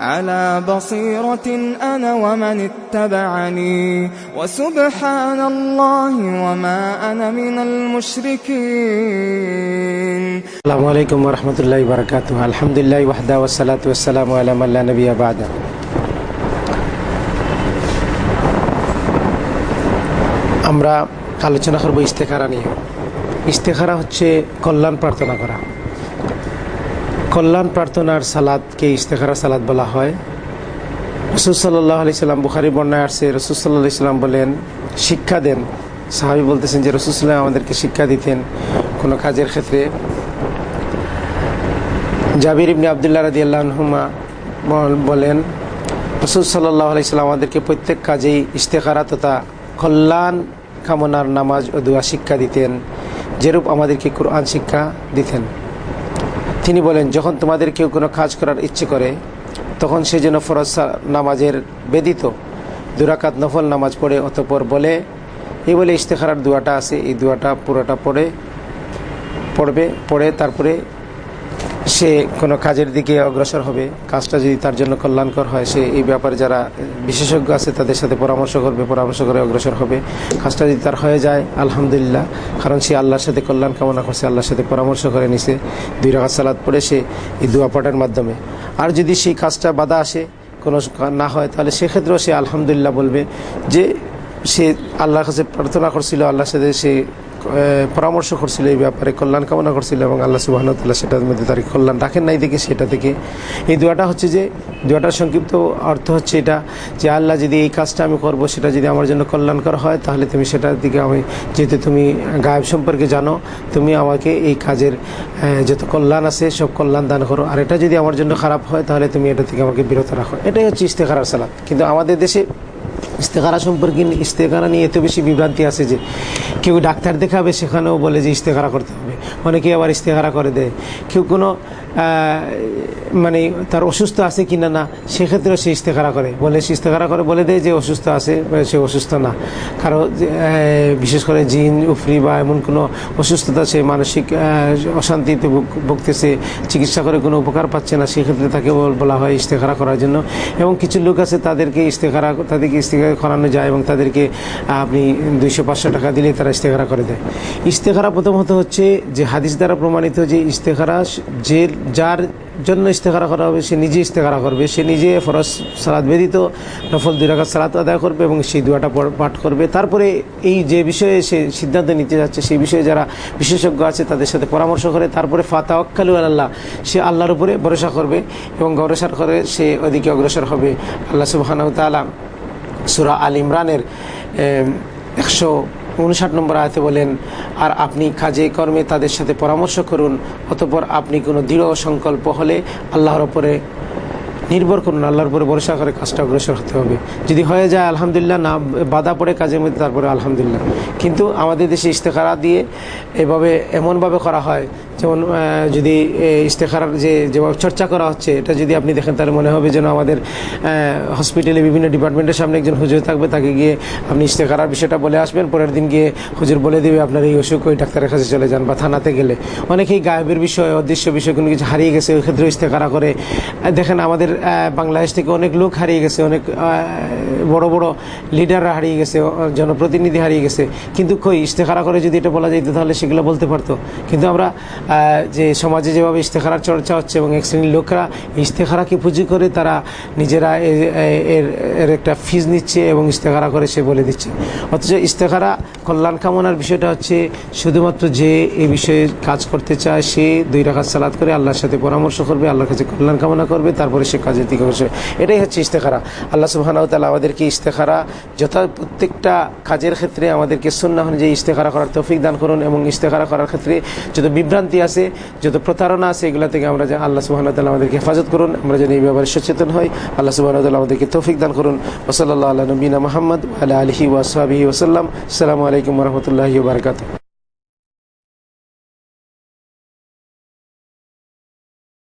على بصيرة أنا ومن اتبعني وسبحان الله وما أنا من المشركين আসসালামু আলাইকুম রহমতুল্লাহ বারকাত আলহামদুলিল্লাহ ওয়াহদা ওসালাত ওসালাম আলাম আল্লাহ নবী আবাদা আমরা আলোচনা করবো ইস্তেখারা নিয়ে ইস্তেখারা হচ্ছে কল্যাণ প্রার্থনা করা কল্যাণ প্রার্থনার সালাদকে ইস্তেখারা সালাদ বলা হয়। রসুল সাল্লাহ আলি সাল্লাম বুখারি বর্ণায় আসছে, রসুল সাল্লাহ আলি সাল্লাম বলেন, শিক্ষা দেন। সাহাবি বলতেছেন যে, রসুল সাল্লাম আমাদেরকে শিক্ষা দিতেন কোনো কাজের ক্ষেত্রে। জাবির ইবনে আবদুল্লাহ রাজি আল্লাহমা বলেন, রসুল সাল্লাহ আলাইসাল্লাম আমাদেরকে প্রত্যেক কাজেই ইস্তেখারা তথা কল্যাণ কামনার নামাজ ও দোয়া শিক্ষা দিতেন, যেরূপ আমাদেরকে কোরআন শিক্ষা দিতেন। তিনি বলেন, যখন তোমাদের কেউ কোনো কাজ করার ইচ্ছে করে, তখন সে যেন ফরজ নামাজের বেদিত দুরাকাত নফল নামাজ পড়ে, অতপর বলে, এই বলে ইশতেখারার দুয়াটা আছে, এই দুয়াটা পুরোটা পড়ে, পড়বে, পড়ে তারপরে সে কোনো কাজের দিকে অগ্রসর হবে, কাজটা যদি তার জন্য কল্যাণকর হয়, সে এই ব্যাপারে যারা বিশেষজ্ঞ আছে তাদের সাথে পরামর্শ করবে, পরামর্শ করে অগ্রসর হবে। কাজটা যদি তার হয়ে যায়, আলহামদুলিল্লাহ, কারণ সে আল্লাহর সাথে কল্যাণ কামনা করছে, আল্লাহর সাথে পরামর্শ করে নিছে। দুই রাখা সালাদ পড়ে সে এই দুয়াপাটের মাধ্যমে। আর যদি সেই কাজটা বাধা আসে, কোনো না হয়, তাহলে সেক্ষেত্রেও সে আলহামদুলিল্লাহ বলবে যে সে আল্লাহর কাছে প্রার্থনা করছিল, আল্লাহর সাথে সে পরামর্শ করছিল এই ব্যাপারে, কল্যাণ কামনা করছিল এবং আল্লাহ সুবাহতাল্লাহ সেটার মধ্যে তার কল্যাণ রাখেন নাই দেখে সেটা থেকে। এই দোয়াটা হচ্ছে যে, দোয়াটার সংক্ষিপ্ত অর্থ হচ্ছে এটা যে, আল্লাহ যদি এই কাজটা আমি করব, সেটা যদি আমার জন্য কল্যাণকর হয়, তাহলে তুমি সেটার দিকে আমি, যেহেতু তুমি গায়েব সম্পর্কে জানো, তুমি আমাকে এই কাজের যত কল্যাণ আছে, সব কল্যাণ দান করো। আর এটা যদি আমার জন্য খারাপ হয়, তাহলে তুমি এটা থেকে আমাকে বিরত রাখো। এটাই হচ্ছে ইস্তেখারার সালাদ কিন্তু আমাদের দেশে ইস্তেকারা সম্পর্কে ইস্তেকারা নিয়ে এত বেশি বিভ্রান্তি আছে যে কেউ ডাক্তার দেখাবে, সেখানেও বলে যে ইস্তেকারা করতে হবে। অনেকে আবার ইস্তেকারা করে দেয়। কেউ কোনো মানে তার অসুস্থ আছে কি না না সেক্ষেত্রেও সে ইস্তেকারা করে। বলে সে ইস্তেকারা করে, বলে দেয় যে অসুস্থ আছে সে অসুস্থ না। কারও বিশেষ করে জিন, উফরি বা এমন কোনো অসুস্থতা সে মানসিক অশান্তিতে ভুগতেছে, চিকিৎসা করে কোনো উপকার পাচ্ছে না, সেক্ষেত্রে তাকে বলা হয় ইস্তেকারা করার জন্য। এবং কিছু লোক আছে তাদেরকে ইস্তেকারা তাদেরকে ইস্তেকারা করানো যায় এবং তাদেরকে আপনি দুইশো পাঁচশো টাকা দিলে তারা ইস্তেকারা করে দেয়। ইস্তেকারা প্রথমত হচ্ছে যে হাদিস দ্বারা প্রমাণিত যে ইস্তেকারা যে যার জন্য ইস্তেকারা করা হবে, সে নিজে ইস্তেকারা করবে। সে নিজে ফরজ সালাদ বেদিত নফল দুই সালাত আদায় করবে এবং সেই দুয়াটা পাঠ করবে। তারপরে এই যে বিষয়ে সে সিদ্ধান্ত নিতে যাচ্ছে, সেই বিষয়ে যারা বিশেষজ্ঞ আছে তাদের সাথে পরামর্শ করে, তারপরে ফাতা অক্কালু আল্লাহ সে আল্লাহর উপরে ভরসা করবে এবং অগ্রসর করে সে ওদিকে অগ্রসর হবে। আল্লাহ সুবাহানাউ তালা সুরা আল ইমরানের একশো উনষাট নম্বর আয়তে বলেন, আর আপনি কাজে কর্মে তাদের সাথে পরামর্শ করুন, অতপর আপনি কোনো দৃঢ় সংকল্প হলে আল্লাহর ওপরে নির্ভর করুন, আল্লাহর উপরে ভরসা করে কাজটা অগ্রসর হতে হবে। যদি হয়ে যায়, আলহামদুলিল্লাহ, না, বাধা পড়ে কাজের মধ্যে, তারপরে আলহামদুলিল্লাহ। কিন্তু আমাদের দেশে ইস্তেখারা দিয়ে এভাবে এমনভাবে করা হয় যেমন যদি ইস্তেখারার যে যেভাবে চর্চা করা হচ্ছে, এটা যদি আপনি দেখেন, তাহলে মনে হবে যেন আমাদের হসপিটালে বিভিন্ন ডিপার্টমেন্টের সামনে একজন হুজুর থাকবে, তাকে গিয়ে আপনি ইস্তেখারার বিষয়টা বলে আসবেন, পরের দিন গিয়ে হুজুর বলে দেবে, আপনার এই অসুখ, ওই ডাক্তারের কাছে চলে যান বা থানাতে গেলে। অনেকেই গায়েবের বিষয়, অদৃশ্য বিষয়, কোনো কিছু হারিয়ে গেছে, ওই ক্ষেত্রে ইস্তেখারা করে। দেখেন, আমাদের বাংলাদেশ থেকে অনেক লোক হারিয়ে গেছে, অনেক বড় বড় লিডাররা হারিয়ে গেছে জনপ্রতিনিধি হারিয়ে গেছে। কিন্তু কই, ইস্তেখারা করে যদি এটা বলা যেত তাহলে সেগুলো বলতে পারতো। কিন্তু আমরা যে সমাজে যেভাবে ইস্তেখারার চর্চা হচ্ছে এবং এক শ্রেণির লোকরা ইস্তেখারাকে পুঁজি করে তারা নিজেরা এর এর একটা ফিজ নিচ্ছে এবং ইস্তেখারা করে সে বলে দিচ্ছে। অথচ ইস্তেখারা কল্যাণ কামনার বিষয়টা হচ্ছে শুধুমাত্র যে এই বিষয়ে কাজ করতে চায় সে দুই রাখাত সালাদ করে আল্লাহর সাথে পরামর্শ করবে, আল্লাহর কাছে কল্যাণ কামনা করবে, তারপরে সে কাজের দিকে বসে এটাই হচ্ছে ইস্তেখারা আল্লাহ সুবাহানাউ তালা আমাদেরকে ইস্তেখারা যথা প্রত্যেকটা কাজের ক্ষেত্রে আমাদেরকে সুন্না অনুযায়ী ইস্তেখারা করার তৌফিক দান করুন এবং ইস্তেখারা করার ক্ষেত্রে যত বিভ্রান্তি আছে, যত প্রতারণা আছে, এগুলো থেকে আমরা যেন আল্লাহ সুবাহ আমাদেরকে হেফাজত করুন, আমরা যেন এই ব্যাপারে সচেতন হই। আল্লাহ সুবাহ আমাদেরকে তৌফিক দান করুন। ওসল্লাহ আল্লাহ মোহাম্মদ আল্লাহ আলহি ওয়াসাবি ওসাল্লাম আসসালামু আলাইকুম রহমতুল্লাহি বারকাত